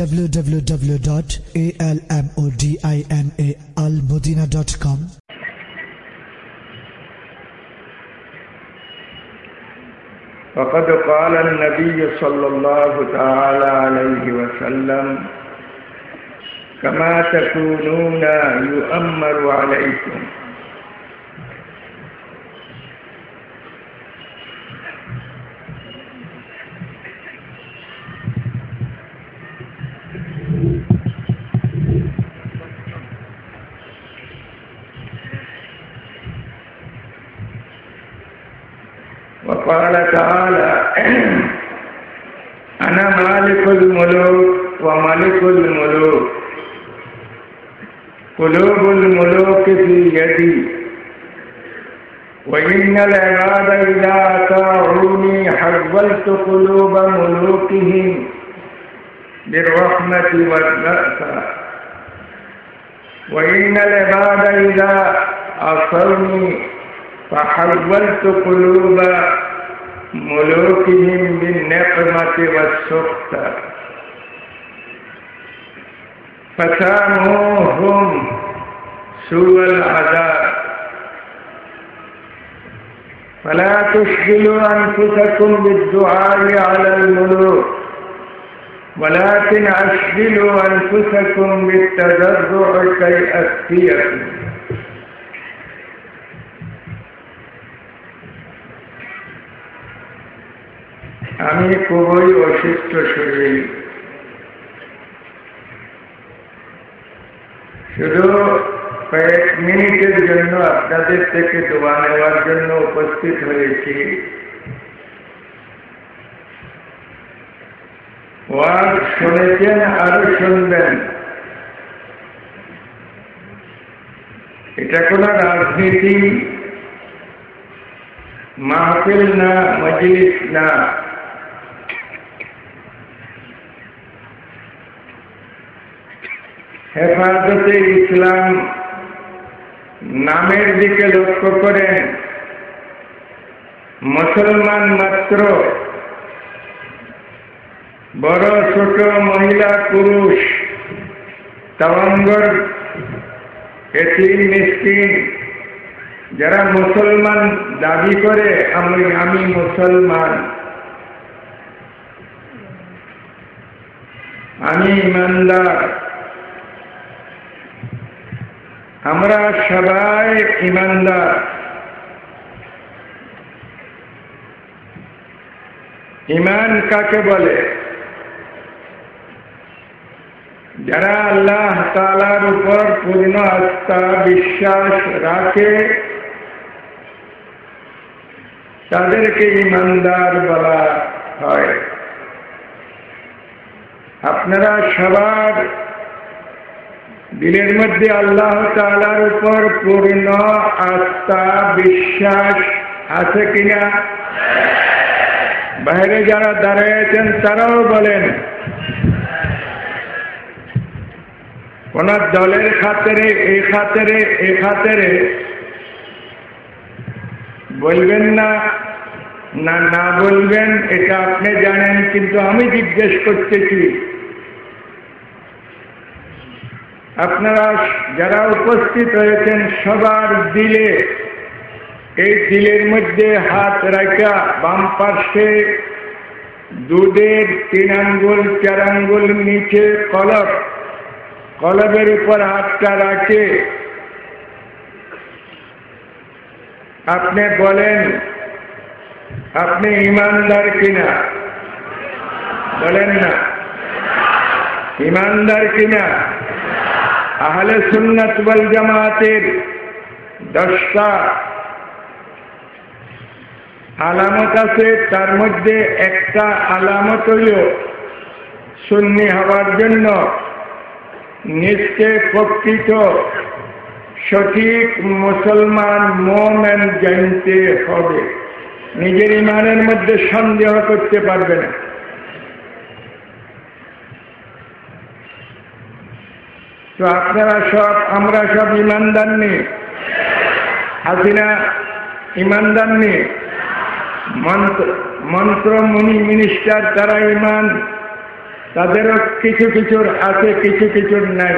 www.almodinaalmodina.com وقد قال النبي صلى الله تعالى عليه وسلم كما تكونون يؤمر عليكم مالک الملوک و مالک الملوک. قلوب الملوک فی یدی. وإن العباد إذا أطاعوني حولت قلوب ملوكهم بالرحمة والبأس وإن العباد إذا أصرني فحولت قلوب ملوكهم بالنقمة والسخط فساموهم سوء العذاب۔ فلا تشغلوا أنفسكم بالدعاء على الملوك ولكن أشغلوا أنفسكم بالتضرع كي أسقيكم আমি খুবই অসুস্থ শরীর। শুধু কয়েক মিনিটের জন্য আপনাদের থেকে দোয়া নেওয়ার জন্য উপস্থিত হয়েছি। ওয়াজ শুনেছেন আরও শুনবেন। এটা কোন রাজনীতি, মাহফিল না, মজলিস না। হেফাজতে ইসলাম নামের দিকে লক্ষ্য করেন মুসলমান মাত্র বড় ছোট মহিলা পুরুষ তাওয়াঙ্গর এতিম মিসকিন, যারা মুসলমান দাবি করে, আমি আমি মুসলমান। আমি ইমানদার। আমরা সবাই ইমানদার। ইমান কাকে বলে? যারা আল্লাহ তালার উপর পূর্ণ আস্থা বিশ্বাস রাখে, তাদেরকে ইমানদার বলা হয়। আপনারা সবার দিলের মধ্যে আল্লাহ তালার উপর পূর্ণ আস্থা, বিশ্বাস আছে কিনা? বাইরে যারা দাঁড়িয়েছেন তারাও বলেন কোন দলের খাতেরে এই খাতেরে, এ খাতেরে। বলবেন না না না বলবেন, এটা আপনি জানেন, কিন্তু আমি জিজ্ঞেস করতেছি আপনারা যারা উপস্থিত হয়েছেন সবার দিলে, এই দিলের মধ্যে হাত রাখা বাম পার্শ্বে দুধের তিন আঙ্গুল, চার আঙ্গুল, নিচে কলব। কলবের উপর হাতটা রাখে। আপনি বলেন, আপনি ইমানদার কিনা? বলেন না। ইমানদার কিনা? আহলে সুন্নাত ওয়াল জামাতের দশটা আলামত আছে, তার মধ্যে একটা আলামত হইল সুন্নি হওয়ার জন্য নিশ্চয় প্রকৃত সঠিক মুসলমান মোমেন জানতে হবে। নিজের ইমানের মধ্যে সন্দেহ করতে পারবে না। তো আপনারা সব, আমরা সব ইমানদার নেই হাসিনা ইমানদার নেই মন্ত্র মন্ত্র মুনি মিনিস্টার তারা ইমান, তাদেরও কিছু কিছুর আছে, কিছু কিছুর নাই।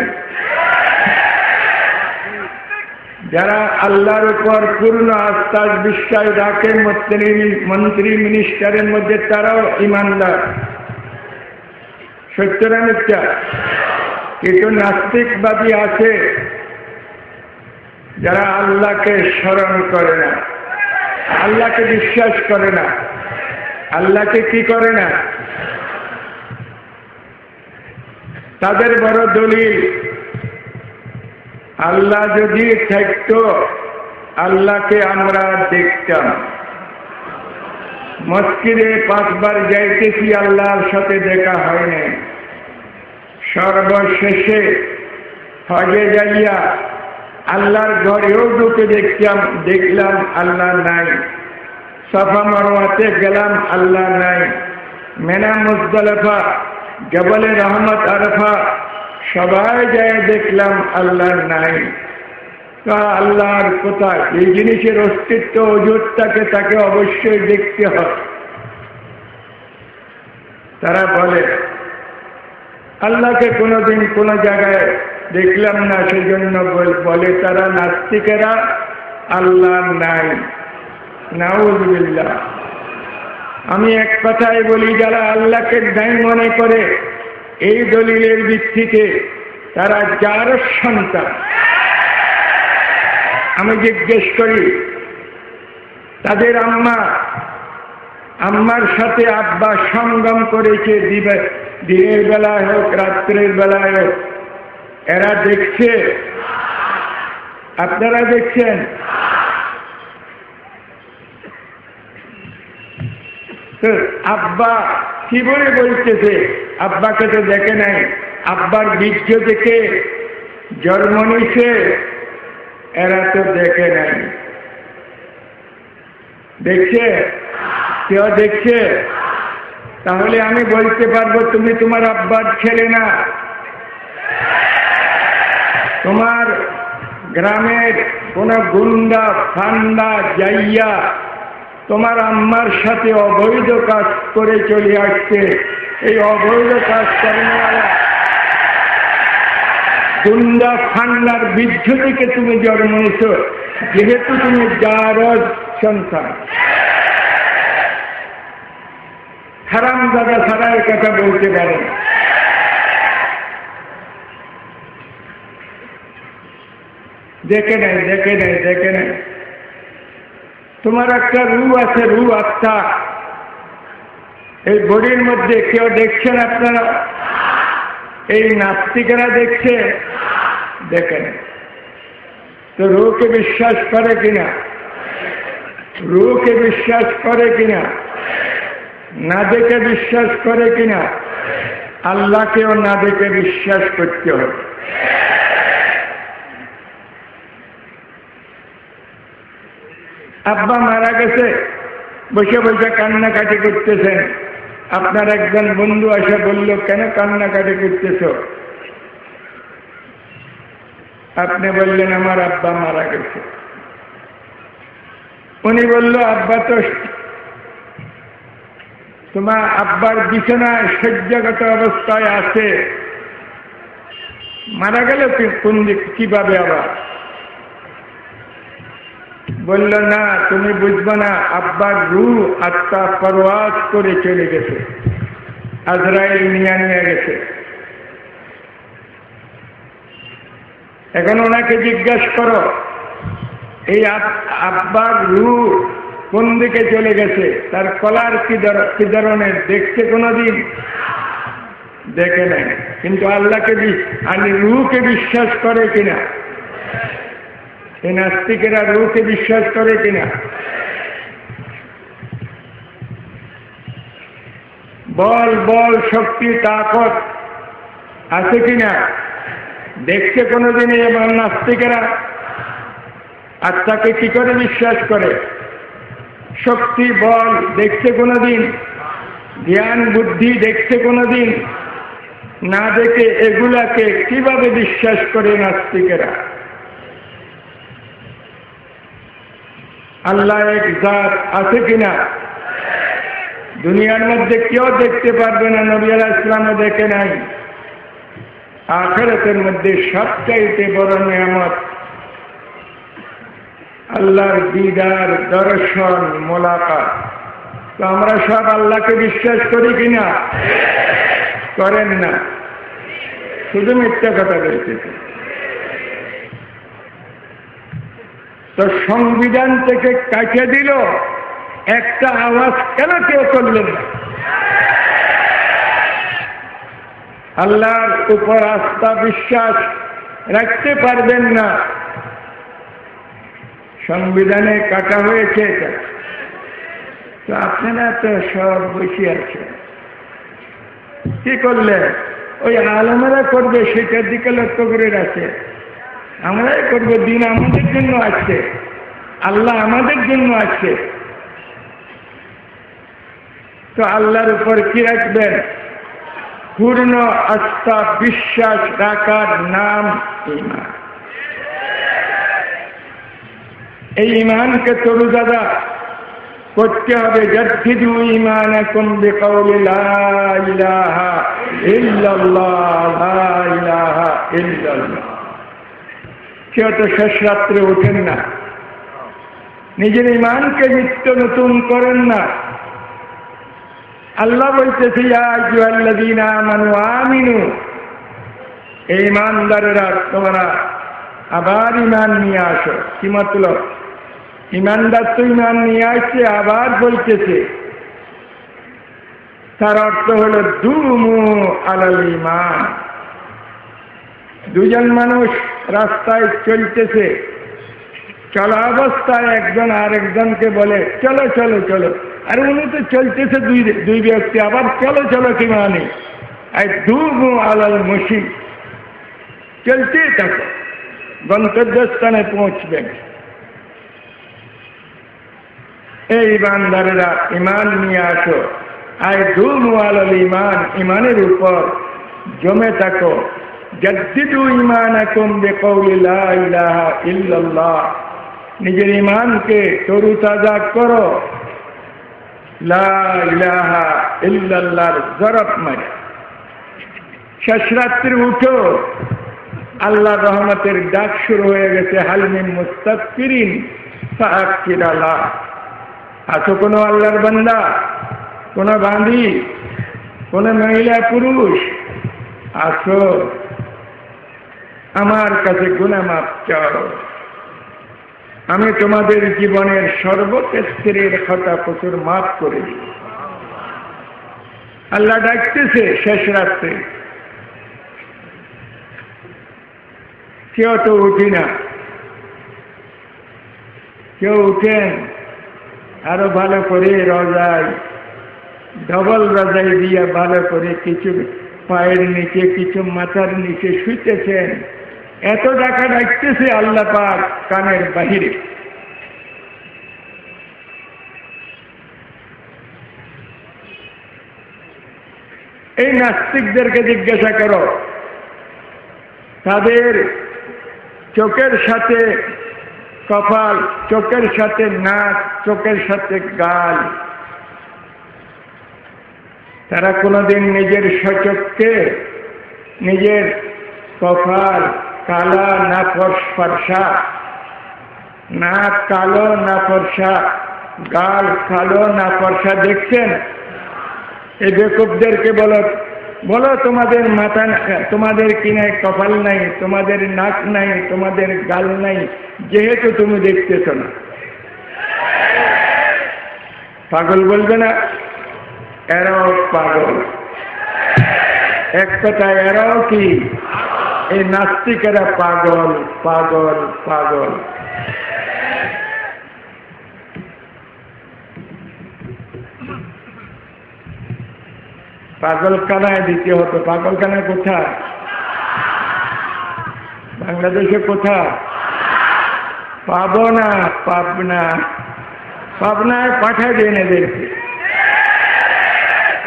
যারা আল্লাহর উপর পূর্ণ আস্থার বিশ্বাস রাখে, মন্ত্রী মন্ত্রী মিনিস্টারের মধ্যে তারাও ইমানদার। সত্যরা মিথ্যা? কিন্তু নাস্তিকবাদী আছে যারা আল্লাহকে স্মরণ করে না, আল্লাহকে বিশ্বাস করে না, আল্লাহকে কি করে না? তাদের বড় দলিল, আল্লাহ যদি থাকত, আল্লাহকে আমরা দেখতাম। মসজিদে পাঁচবার যাইতেছি, আল্লাহর সাথে দেখা হয়নি সর্বশেষে হজে যাইয়া আল্লাহর ঘরেও ঢুকে দেখতাম দেখলাম আল্লাহ নাই। সফা মরোয়াতে গেলাম, আল্লাহ নাই। মেনা মুজদলফা, জবলে রহমত আরফা, সবাই যায় দেখলাম আল্লাহ নাই। তা আল্লাহর কোথায় এই জিনিসের অস্তিত্ব অজুরটাকে তাকে অবশ্যই দেখতে হয় তারা বলে আল্লাহকে কোনোদিন কোনো জায়গায় দেখলাম না, সেজন্য বলে তারা নাস্তিকেরা, আল্লাহ নাই। নাউজবিল্লা আমি এক কথাই বলি, যারা আল্লাহকে নাই মনে করে, এই দলিলের ভিত্তিতে তারা যার সন্তান? আমি জিজ্ঞেস করি, তাদের আম্মা, আম্মার সাথে আব্বা সঙ্গম করেছে দিবে? দিনের বেলায় হোক, রাত্রের বেলায় হোক, এরা দেখছে। আপনারা দেখছেন? আব্বা কি বলে বলতেছে? আব্বাকে তো দেখে নাই। আব্বার বীর্য থেকে জন্ম নিছে এরা তো দেখে নাই। দেখছে? কেউ দেখছে? তাহলে আমি বলতে পারব, তুমি তোমার আব্বার ছেলে না। তোমার গ্রামের কোন গুন্ডা, ফান্ডা যাইয়া তোমার আম্মার সাথে অবৈধ কাজ করে চলে আসছে। এই অবৈধ কাজ করেনা গুন্ডা, ফান্ডার বীর্য থেকে তুমি জন্ম নিয়েছ। যেহেতু তুমি যার সন্তান। হারাম দাদা ছাড়া এ কথা বলতে পারে দেখে নেই দেখে নেই দেখে নেই তোমার একটা রু আছে রু আত্মা এই বডির মধ্যে কেউ দেখছেন আপনারা এই নাস্তিকেরা দেখছে দেখেন তো রুকে বিশ্বাস করে কিনা রুকে বিশ্বাস করে কিনা না দেখে বিশ্বাস করে কিনা? আল্লাহকেও না দেখে বিশ্বাস করতে হবে। আব্বা মারা গেছে, বসে বসে কান্নাকাটি করতেছেন। আপনার একজন বন্ধু এসে বলল, কেন কান্নাকাটি করতেছ? আপনি বললেন, আমার আব্বা মারা গেছে। উনি বলল, আব্বা তো তোমার আব্বার বিছানায় শয্যাগত অবস্থায় আছে। মারা গেল কোন দিক, কীভাবে আবার? বলল, না, তুমি বুঝবে না, আব্বার রু আত্মা পরওয়াজ করে চলে গেছে। আজরাইল নিয়ে নিয়ে গেছে। এখন ওনাকে জিজ্ঞাসা করো, এই আব্বার রু কোন দিকে চলে গেছে? তার কলার কি ধরনের? দেখছে কোনোদিন? দেখে নেয় কিন্তু আল্লাহকে আমি রুকে বিশ্বাস করে কিনা? এই নাস্তিকেরা রুকে বিশ্বাস করে কিনা? বল বল, শক্তি, তাকত আছে কিনা? দেখছে কোনোদিন এবার নাস্তিকেরা? আত্মাকে কি করে বিশ্বাস করে? শক্তি, বল দেখছে কোনোদিন, জ্ঞান, বুদ্ধি দেখছে কোনোদিন, না দেখে এগুলাকে কীভাবে বিশ্বাস করে নাস্তিকেরা? আল্লাহ এক জাত আছে কিনা? দুনিয়ার মধ্যে কেউ দেখতে পারবে না, নবী ইসলামে দেখে নাই। আখেরাতের মধ্যে সবচাইতে বড় নিয়ামত আল্লাহর দিদার, দর্শন, মোলাকাত। তো আমরা সব আল্লাহকে বিশ্বাস করি কিনা? করেন না। শুধু মিথ্যা কথা বলছে। তো সংবিধান থেকে কাছে দিল, একটা আওয়াজ কেন কেউ করলেন আল্লাহর উপর আস্থা, বিশ্বাস রাখতে পারবেন না। সংবিধানে কাটা হয়েছে এটা। তো আপনারা তো সব বসে আছেন। কি করলেন ওই আলমেরা করবে, সেটার দিকে লক্ষ্য করে রাখে। আমরাই করব, দিন আমাদের জন্য আছে আল্লাহ আমাদের জন্য আছে তো আল্লাহর উপর কি রাখবেন? পূর্ণ আস্থা, বিশ্বাস রাখার নাম ইমান। এই ইমানকে তরু দাদা করতে হবে। কেউ তো শেষ রাত্রে ওঠেন না। নিজের ইমানকে নিত্য নতুন করেন না। আল্লাহ বলতেছে মানু আমিনু এই ইমানদারেরা তোমরা আবার ইমান নিয়ে আসো। কি মতলব? ইমানদার তো ইমান নিয়ে আসছে, আবার বলতেছে। তার অর্থ হলো, দুমু আলাল ইমান দুজন মানুষ রাস্তায় চলতেছে। চলা অবস্থায় একজন আরেকজনকে বলে, চলো চলো চলো। আর উনি তো চলতেছে দুই দুই ব্যক্তি, আবার চলো চলো কি মানে আর দুমু আলাল মুশি চলতেই থাকো, গন্তব্যস্থানে পৌঁছবেন। এই ইমানদারেরা ইমান নিয়ে আসো। ধুম আলাল ইমান ইমানের উপর জমে থাকো। জদ্দিদু ইমান এখন ইল্লাল্লাহ। নিজের ইমানকে তরু তাজা করো। লা ইলাহা ইল্লাল্লাহর জরফ মারে। শেষ রাত্রি উঠো। আল্লাহ রহমতের ডাক শুরু হয়ে গেছে হালমিন মুস্তাকিরিন সাহাকিরালা আছো কোনো আল্লাহর বান্দা? কোনো বাঁধি কোনো মহিলা, পুরুষ? আসো আমার কাছে গুণা মাপ চাও। আমি তোমাদের জীবনের সর্বক্ষেত্রের কথা প্রচুর মাফ করে দিই। আল্লাহ ডাকতেছে শেষ রাত্রে। কেউ তো উঠি না। কেউ উঠেন। আরও ভালো করে রজাই ডবল রজাই দিয়ে ভালো করে কিছু পায়ের নিচে, কিছু মাথার নিচে শুইতেছেন। এত টাকা ডাকতেছে আল্লাহ পাক কানের বাহিরে। এই নাস্তিকদেরকে জিজ্ঞাসা করো, তাদের চোখের সাথে কপাল, চোখের সাথে নাক, চোখের সাথে গাল। তারা কোনোদিন নিজের সচককে নিজের কপাল কালা না ফর্সা। নাক কালো না ফর্সা, গাল কালো না ফর্সা। দেখছেন? এই বেকুবদেরকে বলো বলো তোমাদের মাথা তোমাদের কিনে কপাল নাই, তোমাদের নাক নাই, তোমাদের গাল নাই, যেহেতু তুমি দেখতেছ না। পাগল বলবে না, এরাও পাগল। এক কথায় এরাও কি? এই নাস্তিকেরা পাগল পাগল পাগল। পাগলখানায় দিতে হতো। পাগলখানায় কোথায়? বাংলাদেশে কোথায়? পাবনা পাবনা। পাবনায় পাঠায় দেন এদেরকে।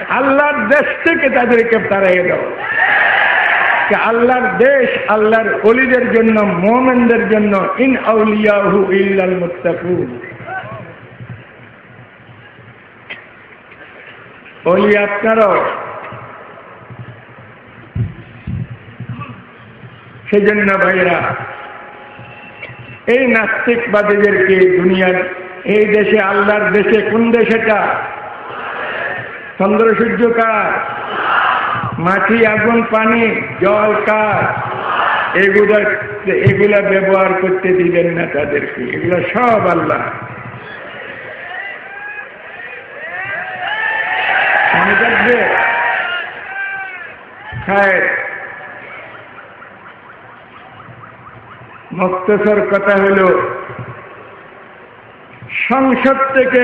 আল্লাহর দেশ থেকে তাদেরকে তাড়াইয়ে দাও। আল্লাহর দেশ, আল্লাহর অলিদের জন্য, মোমেনদের জন্য, ইন আউলিয়াহু ইল্লাল মুত্তাকুন। অলি আপনারাও সেজন্য ভাইরা এই নাস্তিকবাদীদেরকে দুনিয়ার এই দেশে, আল্লাহর দেশে কোন দেশেটা চন্দ্র সূর্য কার? মাটি, আগুন, পানি, জল কার? এগুলা এগুলা ব্যবহার করতে দিবেন না তাদেরকে, এগুলা সব আল্লাহ। মনে থাকবে? হ্যাঁ মুক্তসর কথা হল, সংসদ থেকে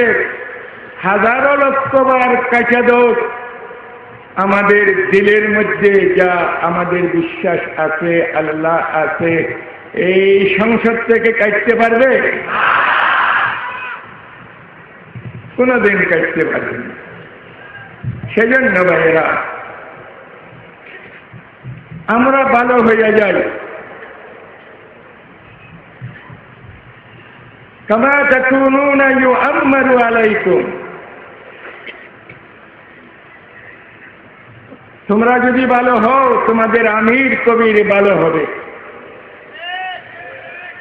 হাজারো লক্ষবার কাঁচা দোষ আমাদের দিলের মধ্যে যা আমাদের বিশ্বাস আছে, আল্লাহ আছে, এই সংসদ থেকে কাটতে পারবে? কোনদিন কাটতে পারবে না। সেজন্য ভাইয়েরা, আমরা ভালো হয়ে যাই। তোমরা যদি ভালো হও, তোমাদের আমির কবির ভালো হবে।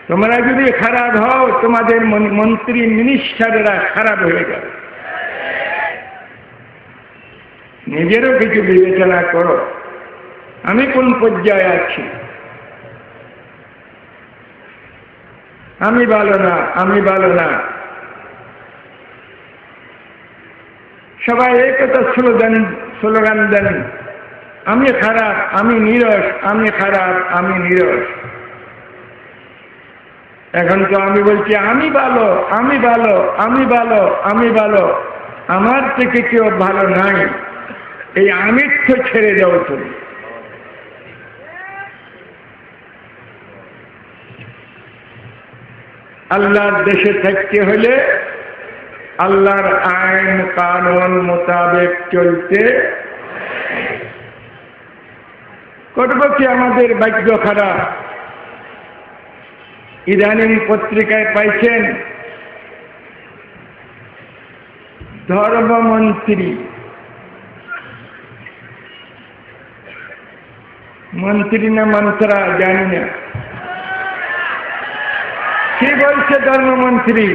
তোমরা যদি খারাপ হও, তোমাদের মন্ত্রী মিনিস্টাররা খারাপ হয়ে যাবে। নিজেরও কিছু বিবেচনা করো। আমি কোন পর্যায়ে আছি? আমি ভালো না, আমি ভালো না। সবাই এই কথা স্লোগান স্লোগান দেন, আমি খারাপ, আমি নিরস, আমি খারাপ, আমি নিরস। এখন তো আমি বলছি, আমি ভালো আমি ভালো আমি ভালো আমি ভালো, আমার থেকে কেউ ভালো নাই। এই আমির তো ছেড়ে দাও তুমি। আল্লাহর দেশে থাকতে হলে আল্লাহর আইন, কানুন মোতাবেক চলতে করব কি আমাদের বাক্য খারাপ? ইদানিং পত্রিকায় পাইছেন, ধর্মমন্ত্রী। মন্ত্রী না মন্ত্রা জানি না। কি বলছে ধর্মমন্ত্রী?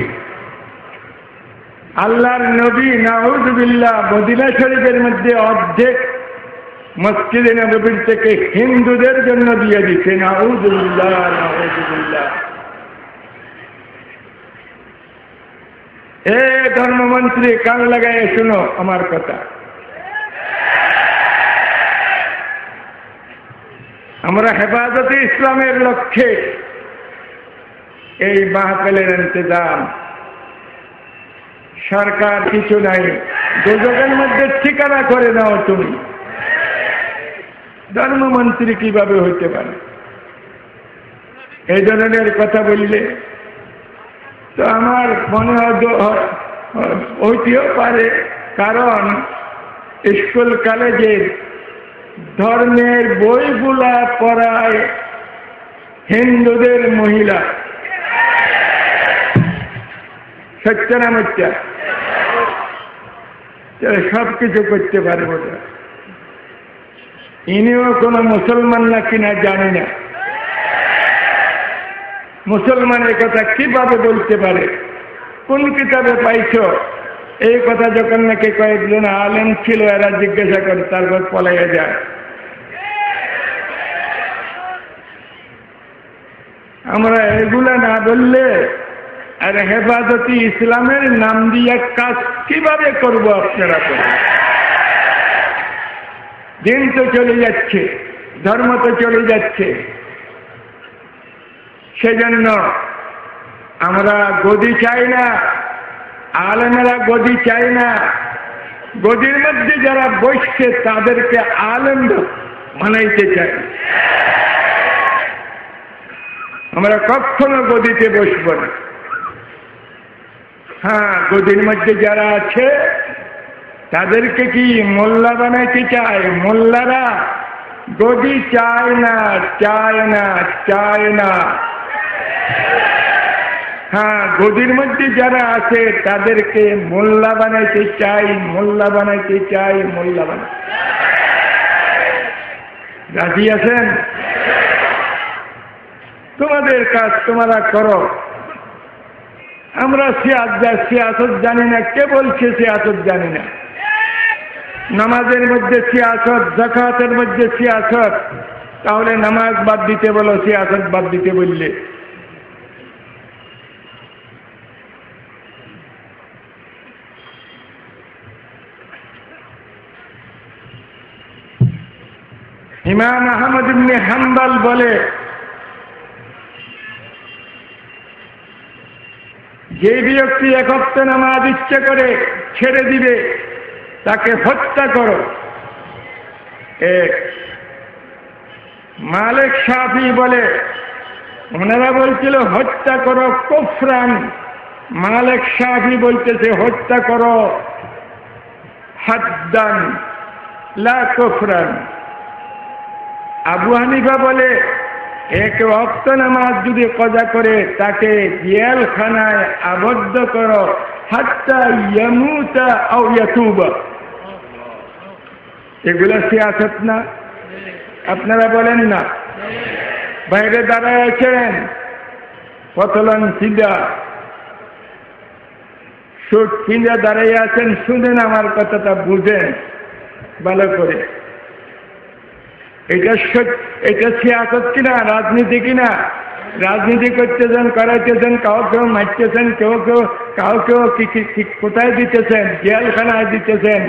আল্লাহর নবী নাহুদুবিল্লাহ মদিনা শরীফের মধ্যে অর্ধেক মসজিদে নবীর থেকে হিন্দুদের জন্য দিয়ে দিচ্ছে নাহুদুবিল্লাহ নাহুদুবিল্লাহ এ ধর্মমন্ত্রী, কান লাগাই শুনো আমার কথা। আমরা হেফাজতে ইসলামের লক্ষ্যে এই মাহফেলের ইন্তজাম। সরকার কিছু নাই। দুজনের মধ্যে ঠিকানা করে দাও তুমি। ধর্মমন্ত্রী কীভাবে হইতে পারে? এই ধরনের কথা বললে তো আমার মনে হইতেও পারে। কারণ স্কুল কলেজের ধর্মের বইগুলা পড়ায় হিন্দুদের মহিলা। সত্য না সব কিছু করতে পারব না ইনিও কোনো মুসলমান না কিনা জানি না। মুসলমানের কথা কীভাবে বলতে পারে? কোন কিতাবে পাইছ? এই কথা যখন নাকি কয়েকজন আলেম ছিল, এরা জিজ্ঞাসা করে, তারপর পলাইয়া যায়। আমরা এগুলা না বললে আর হেফাজতি ইসলামের নাম দিয়ে কাজ কীভাবে করব আপনারা দিন তো চলে যাচ্ছে, ধর্ম তো চলে যাচ্ছে। সেজন্য আমরা গদি চাই না, আলেমেরা গদি চাই না। গদির মধ্যে যারা বসছে তাদেরকে আলেম মানাইতে চাই। আমরা কখনো গদিতে বসবো না। হ্যাঁ গদির মধ্যে যারা আছে, তাদেরকে কি মোল্লা বানাইতে চায়? মোল্লারা গদি চায় না চায় না চায় না। হ্যাঁ গদির মধ্যে যারা আছে, তাদেরকে মোল্লা বানাইতে চাই, মোল্লা বানাইতে চাই, মোল্লা বানাই রাজি আছেন? তোমাদের কাজ তোমরা করো। আমরা সিয়াসত জানি না, কে বলছে সিয়াসত জানি না। নামাজের মধ্যে সিয়াসত জাকাতের মধ্যে সিয়াসত। তাহলে নামাজ বাদ দিতে বলো, সিয়াসত বাদ দিতে বললে। ইমাম আহমদ ইবনে হাম্বাল বলে যে ব্যক্তি একত্র নামাজ ইচ্ছে করে ছেড়ে দিবে, তাকে হত্যা করো। এক, মালিক সাফি বলে, ওনারা বলছিল, হত্যা করো কোফরান। মালিক সাফি বলতেছে, হত্যা করো হাদ্দান, লা কোফরান। আবু হানিফা বলে এক রক্ত নামাজ যদি কজা করে, তাকে জেলখানায় আবদ্ধ করো। হাত্তা ইয়ামুতা আও এগুলো না? আপনারা বলেন না। বাইরে দাঁড়ায় আছেন। পতলন সিদা সুট কিনে দাঁড়িয়ে আছেন, শুনেন আমার কথাটা, বুঝেন। ভালো করে। এটা এটা সিয়াসত কিনা, রাজনীতি কিনা? রাজনীতি করতেছেন, করাইতেছেন কাউ কেউ মারতেছেন কেউ কেউ কাউ কেউ কোথায় দিতেছেন? জেলখানায় দিতেছেন।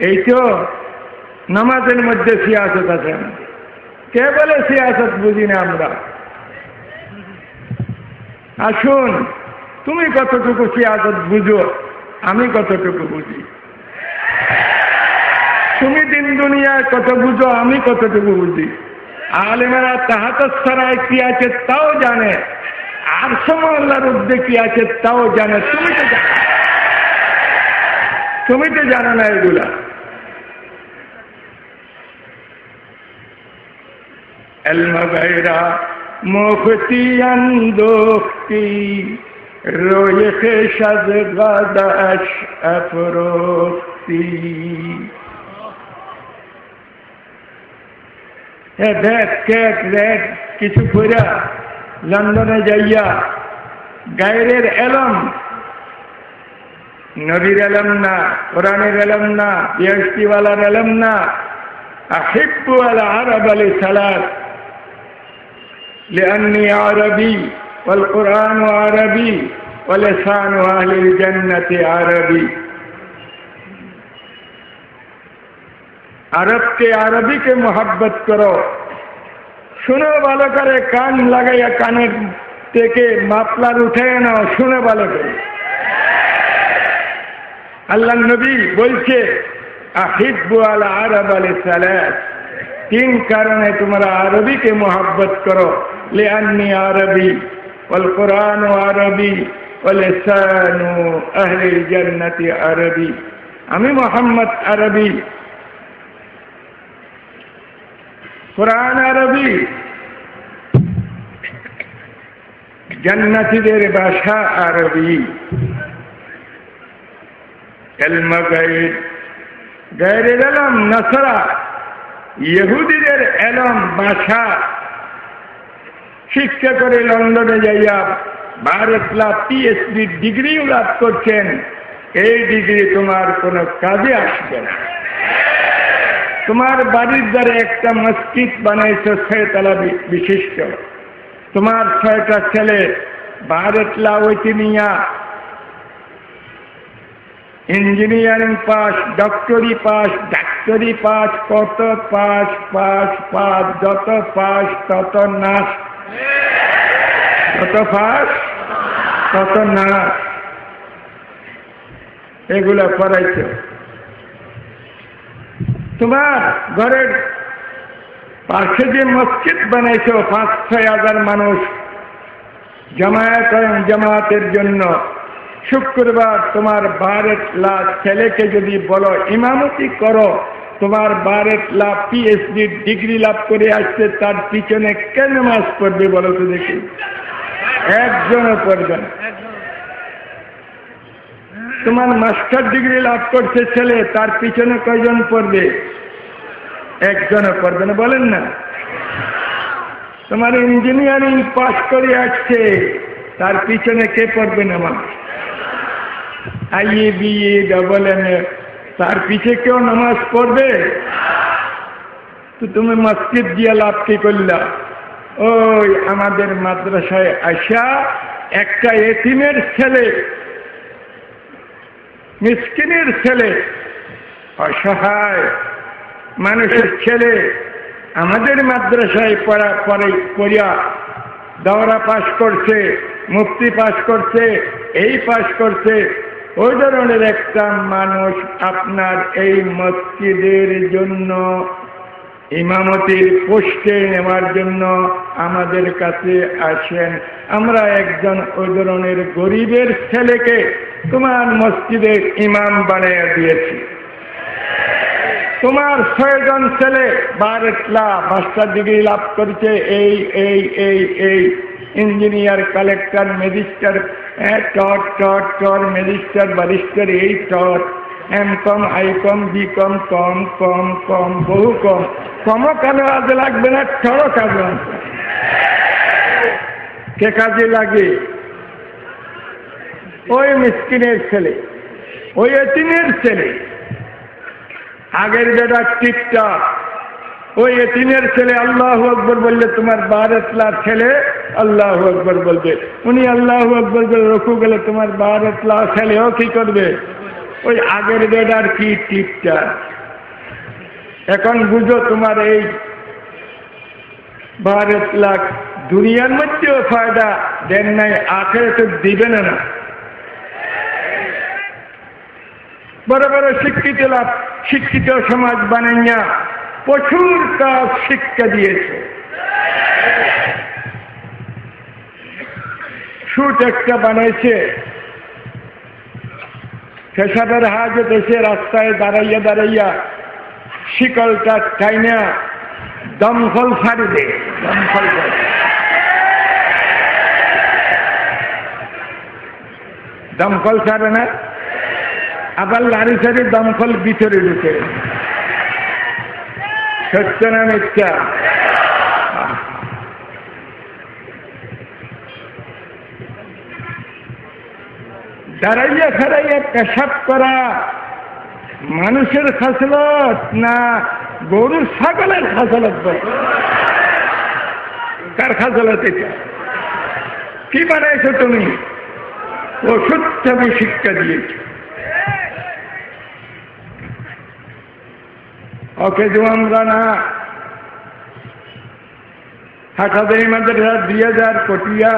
এই তো নামাজের মধ্যে সিয়াসত আছেন। কে বলে সিয়াসত বুঝি না আমরা? আসুন, তুমি কতটুকু সিয়াসত বুঝো? আমি কতটুকু বুঝি? তুমি দিন দুনিয়ায় কত বুঝো, আমি কতটুকু বুঝি? আলেমেরা তাহাত ছাড়ায় কি আছে তাও জানে। আর সমল্লার উদ্যোগ কি আছে তাও জানে। তুমি তো জানো। তুমি তো জানো না এগুলা। এলমাবাইরা মুফতি আন্দোক্তি রয়েছে সাজ গাদাস افروختی ব্যাট ক্যাট র্যাট কিছু কইরা লন্ডনে যাইয়া গায়ের এলম নবীর এলম না কোরআনের এলম না বিএসটিওয়ালার এলম না أحب العرب لثلاث لأني عربي والقرآن عربي ولسان أهل الجنة عربي আরবকে, আরবিকে মোহাব্বত করো। শুনো ভালো করে, কান লাগাইয়া কানের থেকে মাপলার উঠে নাও, শুনে ভালো করে। আল্লাহ নবী বলছে, আহিব্বু আল আরব আল সালাত। তিন কারণে তোমরা আরবিকে মোহাব্বত করো। লে আন্নি আরবি ওল কোরআন আরবি ওলেসানু আহলিল জান্নাতি আরবি। আমি মোহাম্মদ আরবি। কোরআন আরবি। জান্নাতিদের ভাষা আরবি। এলমা নসরা। ইহুদিদের এলম, ভাষা। শিক্ষা করে লন্ডনে যাইয়া ভারত লাভ পিএইচডি ডিগ্রিও লাভ করছেন। এই ডিগ্রি তোমার কোনো কাজে আসবে না। তোমার বাড়ির দ্বারে একটা মসজিদ বানাইছ, ছয়তলা বিশিষ্ট। তোমার ছয়টা ছেলে ভারত লাউতি নিয়া ইঞ্জিনিয়ারিং পাস, ডক্টরি পাস, ডাক্তারি পাস, কত পাস পাস পাস, যত পাস, তত নাচ। তত পাস, তত নাচ। এগুলো করাইছ তোমার ঘরের পাশে যে মসজিদ বানাইছ, পাঁচ, ছয় হাজার মানুষ জামায়াত জামায়াতের জন্য। শুক্রবার তোমার বারেট লাখ ছেলেকে যদি বলো, ইমামতি করো। তোমার বারেট লাভ পিএইচডি ডিগ্রি লাভ করে আসছে, তার পিছনে কেন মাস করবে বলো তো দেখি। একজনও পড়বে না। তোমার মাস্টার ডিগ্রি লাভ করছে ছেলে, তার পিছনে কয়জন পড়বে? একজনও পড়বে না, বলেন না। তোমার ইঞ্জিনিয়ারিং পাস করে আসছে, তার পিছনে কে পড়বে না মানুষ IA BA double M A তার পিছে কেউ নামাজ পড়বে? তো তুমি মসজিদ দিয়ে লাভ কি করলা? ওই আমাদের মাদ্রাসায় আসা একটা এতিমের ছেলে মিসকিনের ছেলে। অসহায় মানুষের ছেলে। আমাদের মাদ্রাসায় পড়া পরে পড়িয়া দৌড়া পাশ করছে মুক্তি পাশ করছে, এই পাশ করছে। ওই ধরনের একটা মানুষ আপনার এই মসজিদের জন্য ইমামতির পোস্টে নেওয়ার জন্য আমাদের কাছে আসেন। আমরা একজন ওই ধরনের গরিবের ছেলেকে তোমার মসজিদের ইমাম বানিয়ে দিয়েছি। তোমার ছয়জন ছেলে বারেটলা মাস্টার ডিগ্রি লাভ করেছে, এই এই এই এই। ইঞ্জিনিয়ার, কালেক্টর ম্যাজিস্টার টট টট টর ম্যাজিস্টার বারিস্টার এই টট M Com, I Com, B Com কম কম কম, বহু কম। কমও কাজে লাগবে না? ঠড়ও কাজে কে কাজে লাগে? ওই মিসকিনের ছেলে, ওই এতিমের ছেলে। আগের বেটা টিকটক ওই এতিমের ছেলে আল্লাহ আকবর বললে, তোমার বারেতলার ছেলে আল্লাহ আকবর বলবে। উনি আল্লাহ আকবর বলে, রকু গেলে তোমার বারেতলা ছেলেও কি করবে? ওই আগের বেডার কি টিপটা? এখন বুঝো তোমার এই ভারত লাখ দুনিয়ার মধ্যেও ফায়দা দেন নাই আখের তো দিবে না না। বড় বড় শিক্ষিত লাভ, শিক্ষিত সমাজ বানাইয়া প্রচুর কাজ শিক্ষা দিয়েছে। সুট একটা বানাইছে পেশাবের হাজত এসে রাস্তায় দাঁড়াইয়া দাঁড়াইয়া শিকলটা টাইনা দমকল ফাড়ি দে। দমকল দমকল ছাড়ে না? আবার লারি সারি দমকল ভিতরে ঢুকে। সত্য না মিথ্যা? দাঁড়াইয়া খাড়াইয়া পেশাব করা মানুষের খাসলত না গরু ছাগলের খাসলত কার খাসলত এটা? কি বানাইছো তুমি? ওষুধ আমি শিক্ষা দিয়েছ। ওকে আমরা না হাটাদারি মাদ্রাসা দুই হাজার কটিয়া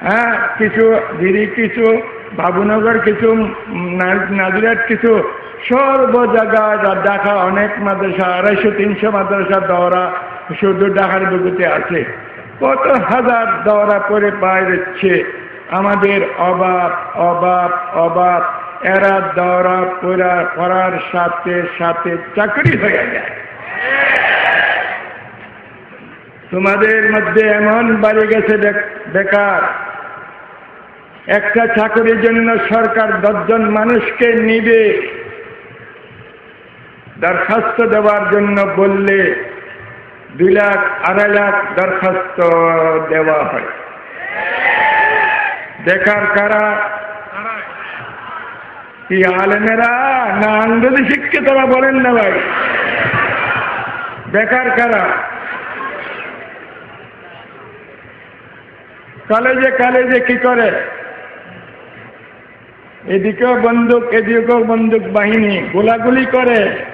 হ্যাঁ কিছু দিদি কিছু, বাবুনগর কিছু নাজিরাট কিছু, সর্ব জায়গায় ঢাকা অনেক মাদ্রাসা, আড়াইশো, তিনশো মাদ্রাসা দৌড়া শুধু ঢাকার বুকুতে আছে। কত হাজার দৌড়া করে দিচ্ছে। আমাদের অভাব অভাব অভাব এরা দৌড়া পড়া করার সাথে সাথে চাকরি হয়ে যায়। তোমাদের মধ্যে এমন বাড়ি গেছে বেকার। একটা চাকরির জন্য সরকার দশজন মানুষকে নিবে। দরখাস্ত দেওয়ার জন্য বললে দুই লাখ, আড়াই লাখ দরখাস্ত দেওয়া হয়। দেখার কারা? কি আলেমেরা? না আন্দোলন শিক্ষিতরা বলেন না ভাই। বেকার কারা? কলেজে কলেজে কি করে? এদিকেও বন্দুক এদিকেও বন্দুক বাহিনী গোলাগুলি করে।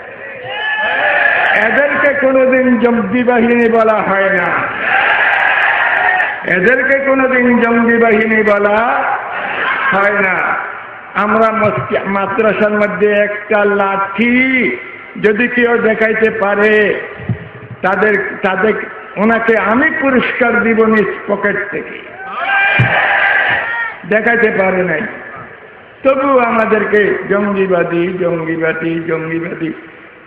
এদেরকে কোনোদিন জঙ্গি বাহিনী বলা হয় না। এদেরকে কোনোদিন জঙ্গি বাহিনী বলা হয় না। আমরা মাদ্রাসার মধ্যে একটা লাঠি যদি কেউ দেখাইতে পারে, তাদের তাদের, ওনাকে আমি পুরস্কার দিব নিজ পকেট থেকে। দেখাইতে পারে নাই। তবু আমাদেরকে জঙ্গিবাদী জঙ্গিবাদী জঙ্গিবাদী।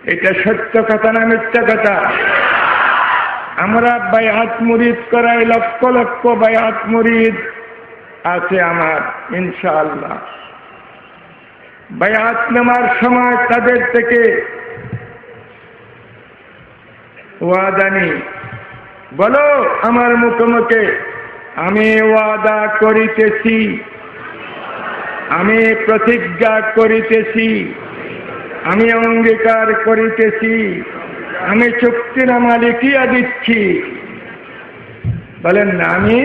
এটা সত্য কথা না মিথ্যা কথা? আমরা বায়াত মুরিদ করাই লক্ষ লক্ষ বায়াত মুরিদ আছে আমার, ইনশাআল্লাহ। বায়াত নেওয়ার সময় তাদের থেকে ওয়াদানি বলো আমার মুখোমুখে আমি ওয়াদা করিতেছি। আমি প্রতিজ্ঞা করিতেছি, আমি অঙ্গীকার করিতেছি, আমি চুক্তিনামা লিখিয়া দিচ্ছি। বলেন না, আমি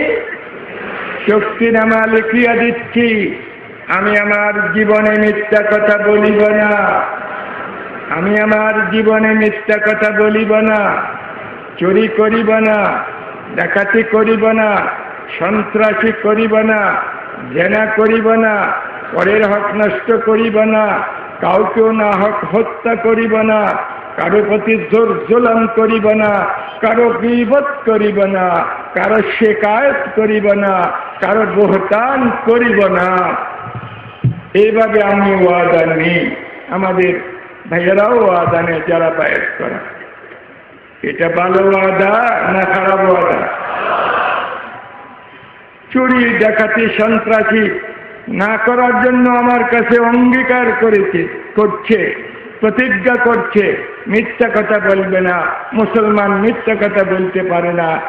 চুক্তিনামা লিখিয়া দিচ্ছি, আমি আমার জীবনে মিথ্যা কথা বলিব না। আমি আমার জীবনে মিথ্যা কথা বলিব না, চুরি করিব না, ডাকাতি করিব না, সন্ত্রাসী করিব না জেনা করিব না পরের হক নষ্ট করিব না, কাউকেও না হক হত্যা করিব না, কারও প্রতি জোর জোলাম করিব না, কারও বিপদ করিব না, কারও শেকায়ত করিব না, কারও বহতান করিব না। এইভাবে আমি ওয়াদা নেই। আমাদের ভাইয়েরাও ওয়াদা নেই, যারা বায়স করা। এটা ভালো ওয়াদা না খারাপ ওয়াদা? চুরি, ডাকাতি, সন্ত্রাসী না করার জন্য আমার কাছে অঙ্গীকার করেছে, করছে, প্রতিজ্ঞা করছে। মিথ্যা কথা বলবে না, মুসলমান মিথ্যা কথা বলতে পারে না।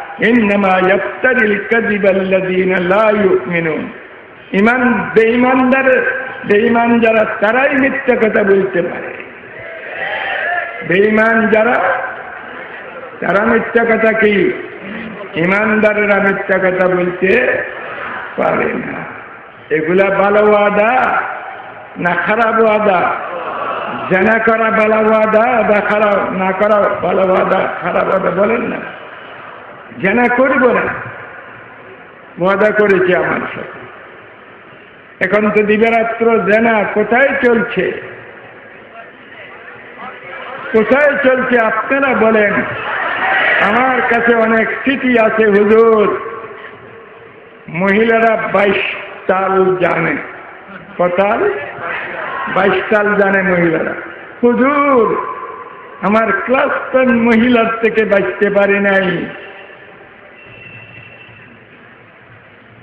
ইমান, বেঈমানদার, বেঈমান যারা, তারাই মিথ্যা কথা বলতে পারে। বেঈমান যারা, তারা মিথ্যা কথা কি? ইমানদারেরা মিথ্যা কথা বলতে পারে না। এগুলা ভালো ওয়াদা না খারাপ ওয়াদা? জানা করা ভালো ওয়াদা বা খারাপ, না করা ভালো ওয়াদা, খারাপ ওয়াদা বলেন না। জানা করব না। ওয়াদা করেছে আমার সাথে। এখন তো দিবারাত্র জানা কোথায় চলছে? কোথায় চলছে আপনারা বলেন। আমার কাছে অনেক স্মৃতি আছে, হুজুর। মহিলারা বাইশ তাল জানে। কতাল বাইশ তাল জানে মহিলারা। হুজুর, আমার ক্লাস টেন মহিলার থেকে বাঁচতে পারি নাই।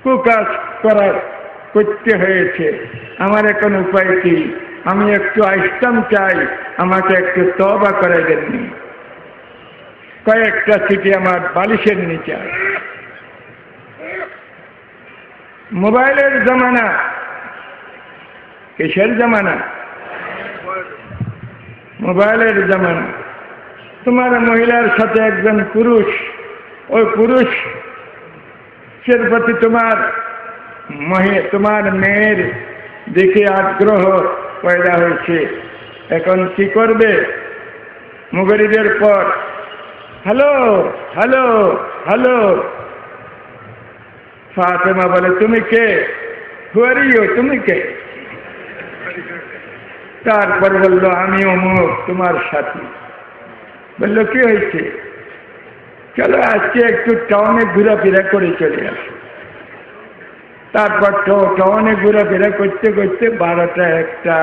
কুকাজ করার করতে হয়েছে। আমার এখন উপায় কি? আমি একটু আইসলাম চাই, আমাকে একটু তবা করে দেননি। কয়েকটা সিটি আমার বালিশের নিচে মোবাইলের জমানা। কিসের জমানা? মোবাইলের জমানা। তোমার মহিলার সাথে একজন পুরুষ ওই পুরুষ, সের প্রতি তোমার তোমার মেয়ের দেখে আগ্রহ পয়দা হয়েছে। এখন কি করবে? মুগরিদের পর, হ্যালো হ্যালো হ্যালো ফাতেমা বলে, তুমি কে? হুয়ারিও তুমি কে? তারপর বলল, আমি অমুক তোমার সাথী। বলল, কি হয়েছে? চলো, আজকে একটু টাউনে ঘোরাফেরা করে চলে আসো। তারপর টাউনে ঘোরাফেরা করতে করতে বারোটা একটা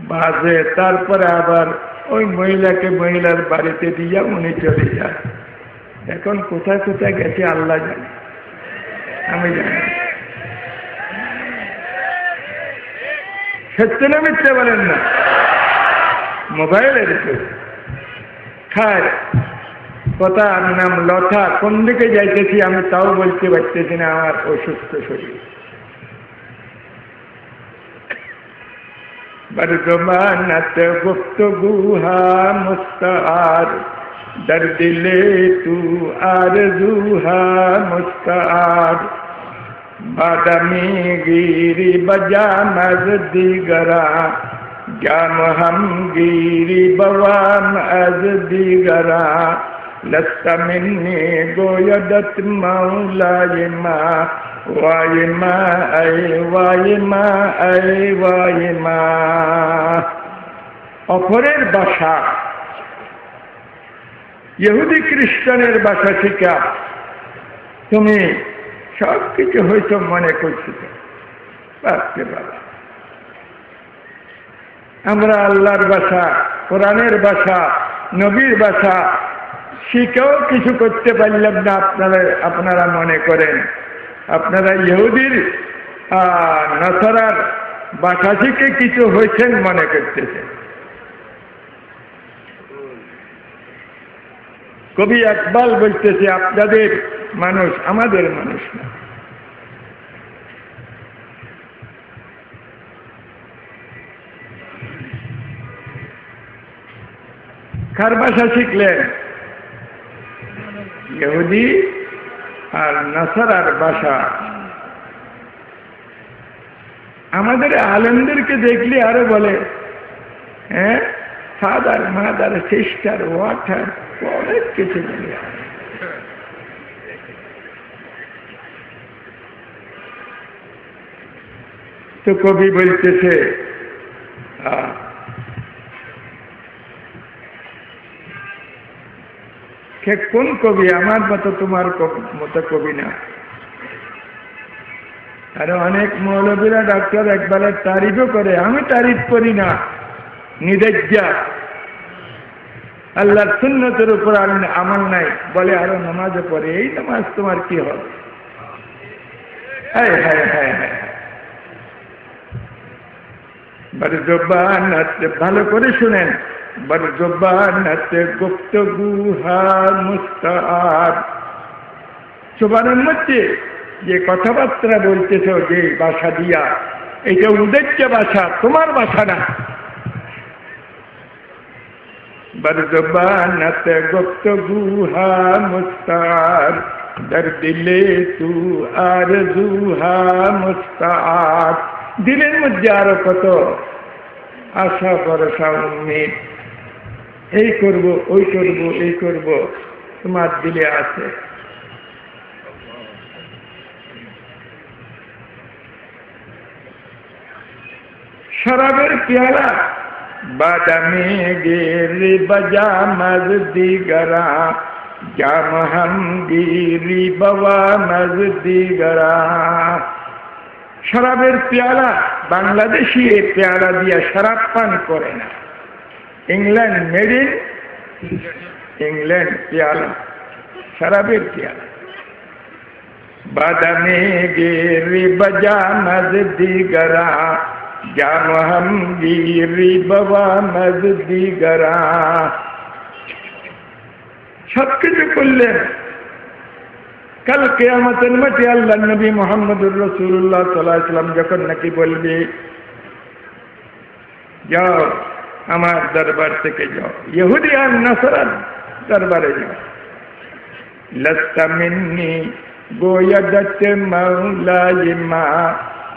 বাজে। তারপরে আবার ওই মহিলাকে মহিলার বাড়িতে দিয়ে উনি চলে যায় এখন কোথায় কোথায় গেছে আল্লাহ জানে। আমি জানি। সত্য না মিথ্যে বলেন না। মোবাইলের খায় কথা নাম লতা, কোন দিকে যাইতেছি আমি তাও বলতে পারতেছি না আমার অসুস্থ শরীর। در دل تو آرزو ہے مستعار بادمی گیری بجا مز دیگرا جام ہم گیری بوام از دیگرا لست منی گویدت مولای ما وائی ما اے وای ما ای وای ما ইহুদি খ্রিস্টানের বাসা শিখা তুমি সব কিছু হয়তো মনে করছি বাঁচতে পারো আমরা আল্লাহর বাসা, কোরআনের বাসা, নবীর বাসা, শিখেও কিছু করতে পারলাম না আপনারা আপনারা মনে করেন। আপনারা ইহুদির নাসারার বাসা থেকে কিছু হয়েছেন মনে করতেছেন। কবি একবাল বলতেছে, আপনাদের মানুষ, আমাদের মানুষ না। কার ভাষা শিখলেন? ইহুদি আর নাসারার বাসা আমাদের আলমদেরকে দেখলে আরও বলে হ্যাঁ? ফাদার মাদার সিস্টার, ওয়াটার, অনেক কিছু বলে তো কবি বলতেছে কোন কবি? আমার মতো তোমার মতো কবি না। আরে অনেক মৌলবীরা, ডাক্তার একবারে তারিফও করে, আমি তারিফ করি না। আল্লাহর সুন্নতের উপর নাই, বলে আরও পড়ে, এই তোমার কি হবে? ভালো করে শুনেন। বরজবানতে গুপ্ত গুহা মুস্তার মধ্যে যে কথাবার্তা বলতেছ, যে বাসা দিয়া, এটা উদ্দেশ্য বাসা, তোমার বাসা না। বরজবানতে গুপ্ত গুহা মুস্তার দর দিলে তু আর জুহা মুস্তার দিলের মধ্যে আরও কত আশা ভরসা উম্মিদ এই করব, ওই করব, এই করব, তোমার দিলে আছে। শরাবের পেয়ালা বাদামে গেরে বজা মজদি গরা জাম হাম গিরি বাবা মজদি গরা শরাবের পেয়ালা, বাংলাদেশি এই পেয়ালা দিয়া শরাব পান করে না। ইংল্যান্ড মেড ইন ইংল্যান্ড পেয়ালা, শরাবের পেয়ালা। বাদামে গেরি বজা মজদি গরা জাম হাম গিরি বাবা মজদি গরা সবকিছু করলেন কাল কেয়ামতের মাঠে আল্লাহ নবী মোহাম্মদুর রসুল্লাহ সাল্লাম যখন নাকি বলবে যাও আমার দরবার থেকে যাও ইহুদি আর নাসরান দরবারে যাও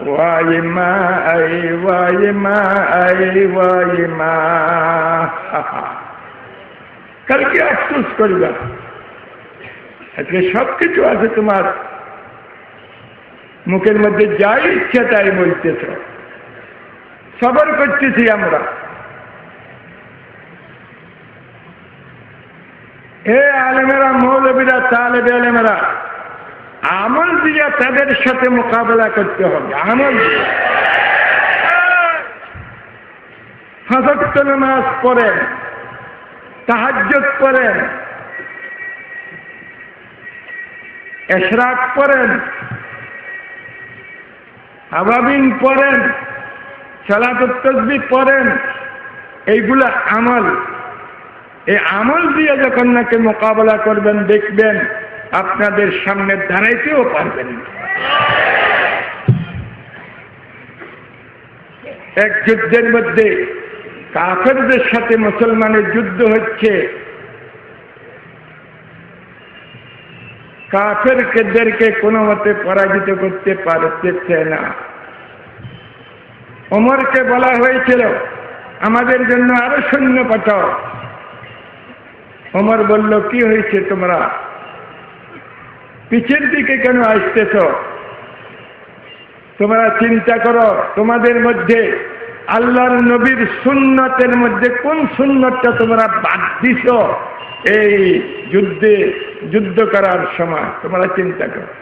লস্তা মিন্নি গোয়দত মৌলাইমা ওয়াইমা আই ওয়াইমা আই ওয়াইমা কালকে আফসোস করবা আজকে সব কিছু আছে তোমার মুখের মধ্যে যাই ইচ্ছা তাই বলতেছ সবর করতেছি আমরা হে আলেমেরা মৌলবীরা তালেব আলেমেরা আমল দিয়া তাদের সাথে মোকাবেলা করতে হবে, আমল দিয়া। হাসক্ত নামাজ পড়েন করেন এশরাক পড়েন, আবাবিন পড়েন সালাতবি পড়েন, এইগুলা আমল। এই আমল দিয়ে যখন নাকি মোকাবেলা করবেন, দেখবেন আপনাদের সামনে দাঁড়াইতেও পারবেন এক যুদ্ধের মধ্যে কাফেরদের সাথে মুসলমানের যুদ্ধ হচ্ছে। কাফেরদেরকে কোনো মতে পরাজিত করতে পারতেছে না। ওমরকে বলা হয়েছিল, আমাদের জন্য আরও সৈন্য পাঠাও। ওমর বলল, কি হয়েছে তোমরা? পিছের দিকে কেন আসতেছ? তোমরা চিন্তা করো, তোমাদের মধ্যে আল্লাহর নবীর সুন্নতের মধ্যে কোন সুন্নতটা তোমরা বাদ দিছ? এই যুদ্ধে, যুদ্ধ করার সময় তোমরা চিন্তা করো।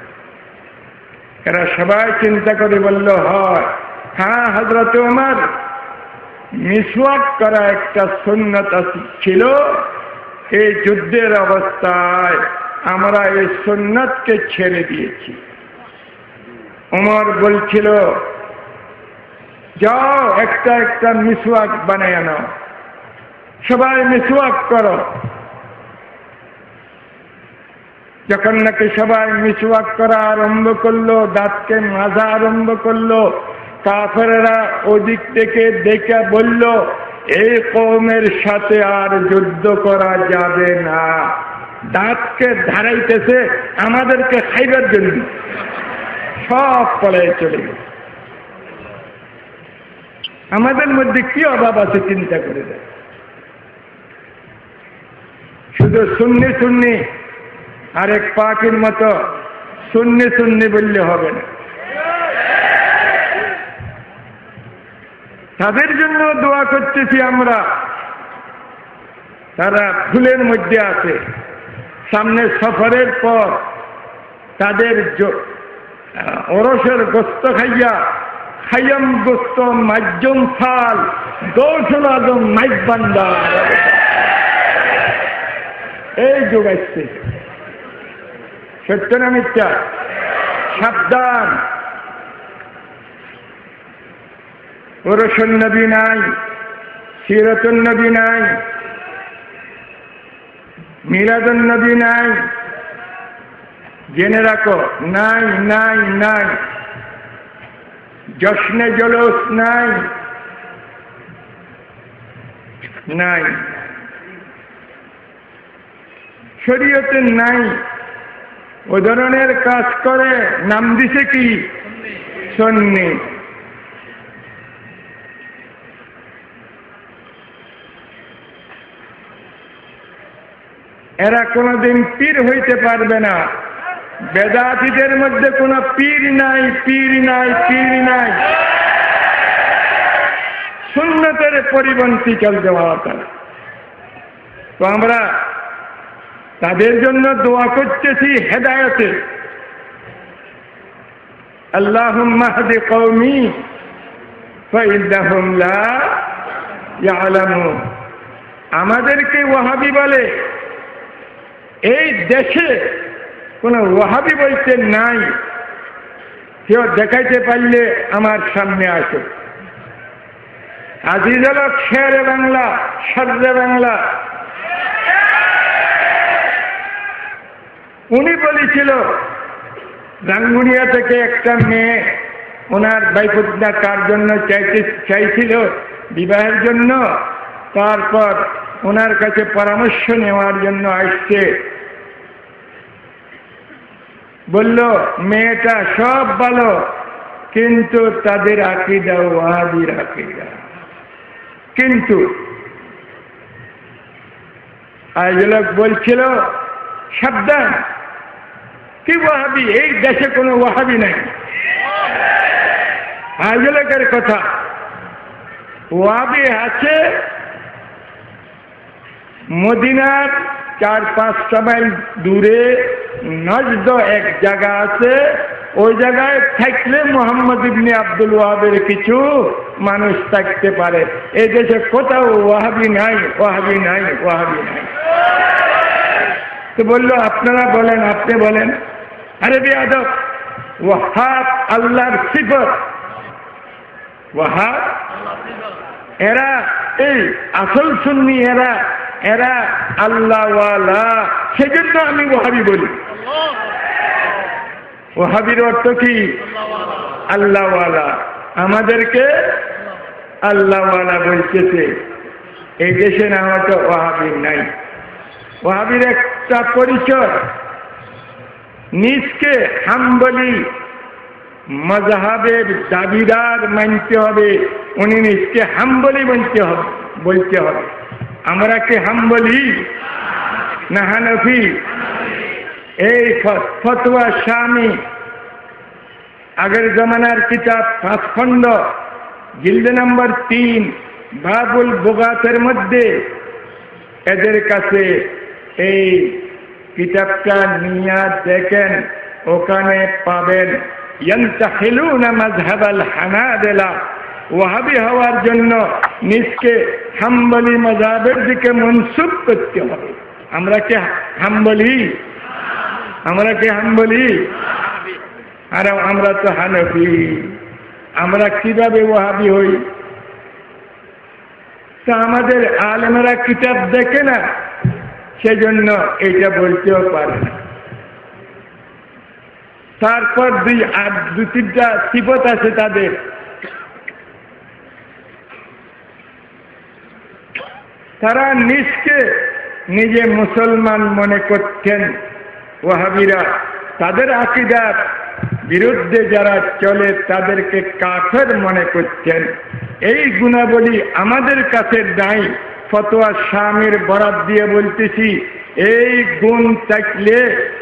এরা সবাই চিন্তা করে বলল, হয় হ্যাঁ হজরত আমার মিসওয়াক করা একটা সুন্নত ছিল এই যুদ্ধের অবস্থায়। আমরা এই সুন্নতকে ছেড়ে দিয়েছি। ওমর বলছিল, যাও, একটা একটা মিসওয়াক বানায় আনো সবাই মিসওয়াক করো। যখন নাকি সবাই মিসওয়াক করা আরম্ভ করল, দাঁতকে মাজা আরম্ভ করল কাফেরা ওদিক থেকে দেখে বলল, এই কৌমের সাথে আর যুদ্ধ করা যাবে না। দাঁতকে ধারাইতেছে আমাদেরকে খাইবার জন্য। সব পড়ে চলে গেছে আমাদের মধ্যে কি অভাব আছে চিন্তা করে দেয় শুধু শূন্যে শূন্যে আরেক পাখির মতো শূন্যে শূন্যে বললে হবে না। তাদের জন্য দোয়া করতেছি আমরা। তারা ফুলের মধ্যে আছে। সামনে সফরের পর তাদের অরসের গোস্ত খাইয়া, খাইয়াম গোস্ত মাজ্জম ফাল গৌসল আজম মাইবান্দা এই যোগাইছে সত্য না মিথ্যা? সাবধান। ওরসন নবী নাই, সিরতুন নাই মিলাদুন নবী নাই। জেনে রাখো, নাই নাই নাই। জশ্নে জলস নাই। নাই। শরীয়তে নাই। ও ধরনের কাজ করে, নাম দিছে কি? সন্নি। এরা কোনোদিন পীর হইতে পারবে না। বেদাতিদের মধ্যে কোনো পীর নাই পীর নাই পীর নাই। সুন্নতের পরিবন্তী চলতে পারতাম তো আমরা তাদের জন্য দোয়া করতেছি হেদায়তে। আল্লাহ মাহদি কৌমি আমাদেরকে ওয়াহাবি বলে এই দেশে কোন ওয়াহাবি বলতে নাই। কেউ দেখাইতে পারলে আমার সামনে আসে আজিজ আলক শেরে বাংলা সারে বাংলা। উনি বলেছিল, রাঙ্গুনিয়া থেকে একটা মেয়ে ওনার বাইপুদা কার জন্য চাইতে চাইছিল? বিবাহের জন্য? তারপর ওনার কাছে পরামর্শ নেওয়ার জন্য আসছে। বলল, মেয়েটা সব ভালো, কিন্তু তাদের আকিদা ওয়াহাবির আকিদা। কিন্তু আয়োজক বলছিল, সাবধান, কি ওয়াহাবি? এই দেশে কোনো ওয়াহাবি নাই। আয়োজকের কথা, ওয়াহাবি আছে মদিনার চার পাঁচটা মাইল দূরে নজদ এক জায়গা আছে। ওই জায়গায় থাকলে মোহাম্মদ ইবনি আব্দুল ওয়াহাবের কিছু মানুষ থাকতে পারে। এই দেশে কোথাও ওয়াহাবি নাই ওয়াহাবি নাই ওয়াহাবি নাই। তো বলল, আপনারা বলেন, আপনি বলেন। আরে বেয়াদব, ওয়াহাব আল্লাহর সিফত। ওয়াহাব? এরা, এই আসল সুন্নি এরা এরা আল্লাহওয়ালা সেজন্য আমি ওহাবি বলি। ওহাবির অর্থ কি? আল্লাহওয়ালা আমাদেরকে আল্লাহওয়ালা বলতেছে। এই দেশে না হয়তো ওহাবির নাই। ওহাবির একটা পরিচয়। নিজকে হাম্বলি মজাহাবের দাবিদার মানতে হবে। উনি নিজকে হাম্বলি মানতে হবে, বলতে হবে। আমরা কি হাম্বলি না হানফি এই ফতুয়া স্বামী আগের জমানার কিতাব পাঁচ খণ্ড নম্বর তিন, বাবুল বোগাতের মধ্যে। এদের কাছে এই কিতাবটা নিয়ে দেখেন, ওখানে পাবেন। ইয়ান্তাহিলুনা মাযহাবাল হানাবেলা ওয়াহাবি হওয়ার জন্য নিজকে হাম্বলি মজাবের দিকে মনসুব করতে হবে। আমরা কে হাম্বলি? আমরা কে হাম্বলি? আর আমরা তো হানফি। আমরা কীভাবে ওহাবি হই? তা আমাদের আলেমেরা কিতাব দেখে না, সেজন্য এটা বলতেও পারে না। তারপর দুই আর দু তিনটা সিপত আছে তাদের। তারা নিজকে নিজে মুসলমান মনে করতেন। ওহাবিরা তাদের আকিদার বিরুদ্ধে যারা চলে, তাদেরকে কাফের মনে করছেন এই গুণাবলী আমাদের কাছে নাই। ফতোয়া স্বামীর বরাদ দিয়ে বলতেছি, এই গুণ থাকলে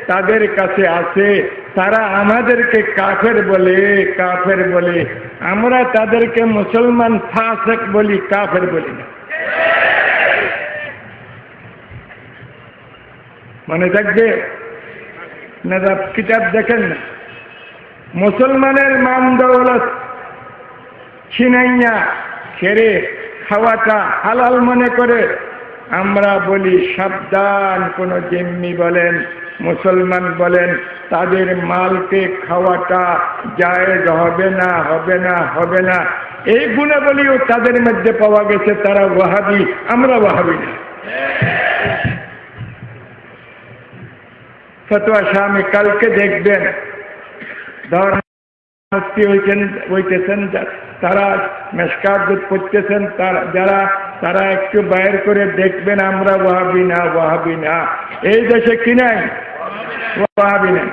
তাদের কাছে আছে। তারা আমাদেরকে কাফের বলে কাফের বলে। আমরা তাদেরকে মুসলমান ফাসেক বলি, কাফের বলি না। মনে থাকবে না কিতাব দেখেন না। মুসলমানের মান দৌলত ছিনাইয়া ছেড়ে খাওয়াটা হালাল মনে করে। আমরা বলি, সাবধান, কোন জিম্মি বলেন, মুসলমান বলেন, তাদের মালকে খাওয়াটা জায়েজ হবে না হবে না হবে না। এই গুণাবলীও তাদের মধ্যে পাওয়া গেছে, তারা ওয়াহাবি, আমরা ওয়াহাবি না। ফতোয়া স্বামী কালকে দেখবেন। ধর হইতেন হইতেছেন তারা মেসকার করতেছেন তারা, যারা, তারা একটু বাইর করে দেখবেন, আমরা ওয়াহাবি না ওয়াহাবি না। এই দেশে কি নাই? ওয়াহাবি নাই।